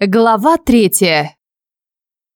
Глава третья.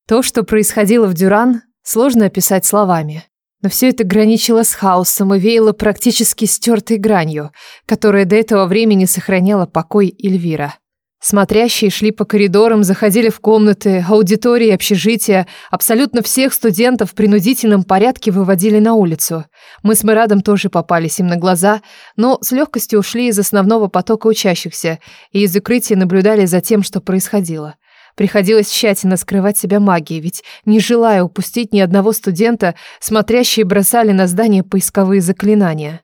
То, что происходило в Дюран, сложно описать словами. Но все это граничило с хаосом и веяло практически стертой гранью, которая до этого времени сохраняла покой Эльвира. Смотрящие шли по коридорам, заходили в комнаты, аудитории, общежития. Абсолютно всех студентов в принудительном порядке выводили на улицу. Мы с Мирадом тоже попались им на глаза, но с легкостью ушли из основного потока учащихся и из укрытия наблюдали за тем, что происходило. Приходилось тщательно скрывать себя магией, ведь, не желая упустить ни одного студента, смотрящие бросали на здание поисковые заклинания.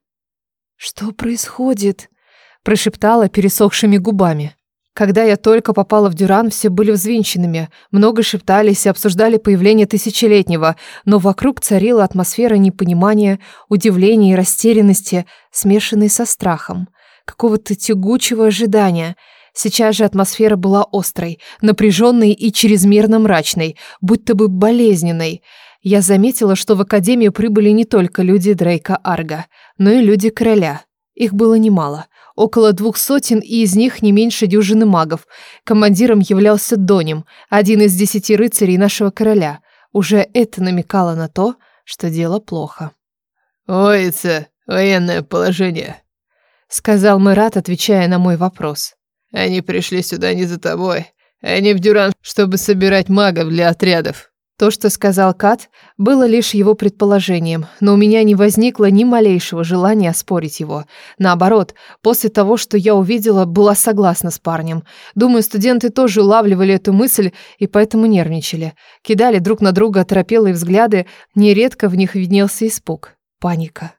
«Что происходит?» – прошептала пересохшими губами. Когда я только попала в Дюран, все были взвинченными, много шептались и обсуждали появление тысячелетнего, но вокруг царила атмосфера непонимания, удивления и растерянности, смешанной со страхом, какого-то тягучего ожидания. Сейчас же атмосфера была острой, напряженной и чрезмерно мрачной, будто бы болезненной. Я заметила, что в Академию прибыли не только люди Дрейка Арга, но и люди Короля – их было немало, около двух сотен, и из них не меньше дюжины магов. Командиром являлся Доним, один из десяти рыцарей нашего короля. Уже это намекало на то, что дело плохо. «Воится военное положение», — сказал Мэрат, отвечая на мой вопрос. «Они пришли сюда не за тобой, они в Дюран, чтобы собирать магов для отрядов». То, что сказал Кат, было лишь его предположением, но у меня не возникло ни малейшего желания спорить его. Наоборот, после того, что я увидела, была согласна с парнем. Думаю, студенты тоже улавливали эту мысль и поэтому нервничали. Кидали друг на друга оторопелые взгляды, нередко в них виднелся испуг, паника.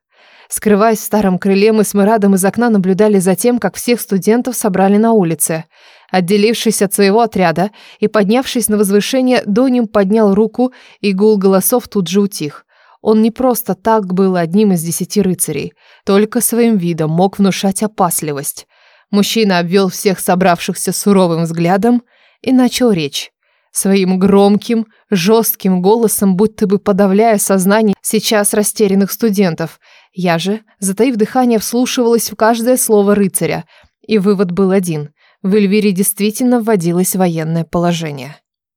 Скрываясь в старом крыле, мы с мирадом из окна наблюдали за тем, как всех студентов собрали на улице – Отделившись от своего отряда и поднявшись на возвышение, Доним поднял руку, и гул голосов тут же утих. Он не просто так был одним из десяти рыцарей, только своим видом мог внушать опасливость. Мужчина обвел всех собравшихся суровым взглядом и начал речь. Своим громким, жестким голосом, будто бы подавляя сознание сейчас растерянных студентов. Я же, затаив дыхание, вслушивалась в каждое слово рыцаря, и вывод был один. В Эльвире действительно вводилось военное положение.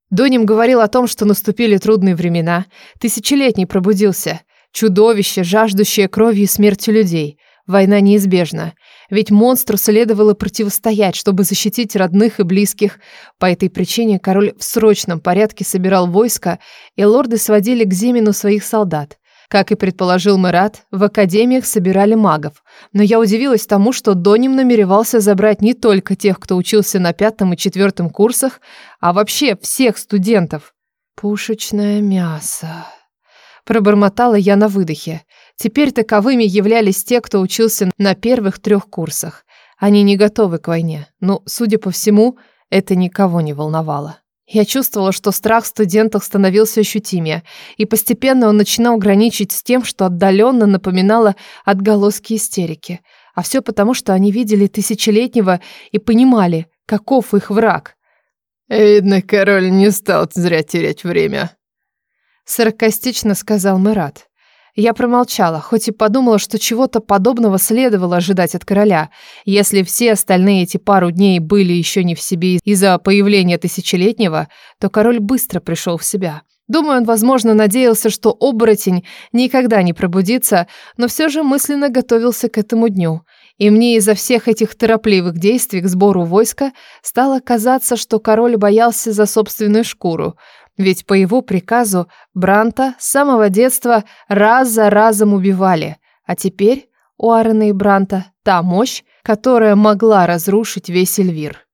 Доним говорил о том, что наступили трудные времена, тысячелетний пробудился, чудовище, жаждущее кровью и смертью людей. Война неизбежна, ведь монстру следовало противостоять, чтобы защитить родных и близких. По этой причине король в срочном порядке собирал войско, и лорды сводили к Зимину своих солдат. Как и предположил Марат, в академиях собирали магов. Но я удивилась тому, что Доним намеревался забрать не только тех, кто учился на пятом и четвертом курсах, а вообще всех студентов. «Пушечное мясо», – пробормотала я на выдохе. Теперь таковыми являлись те, кто учился на первых трех курсах. Они не готовы к войне, но, судя по всему, это никого не волновало. Я чувствовала, что страх студентов становился ощутимее, и постепенно он начинал граничить с тем, что отдаленно напоминало отголоски истерики. А все потому, что они видели тысячелетнего и понимали, каков их враг. «Видно, король не стал зря терять время», — саркастично сказал Мерат. Я промолчала, хоть и подумала, что чего-то подобного следовало ожидать от короля. Если все остальные эти пару дней были еще не в себе из-за появления тысячелетнего, то король быстро пришел в себя. Думаю, он, возможно, надеялся, что оборотень никогда не пробудится, но все же мысленно готовился к этому дню. И мне из-за всех этих торопливых действий к сбору войска стало казаться, что король боялся за собственную шкуру – ведь по его приказу Бранта с самого детства раз за разом убивали, а теперь у Аарона и Бранта та мощь, которая могла разрушить весь Эльвир.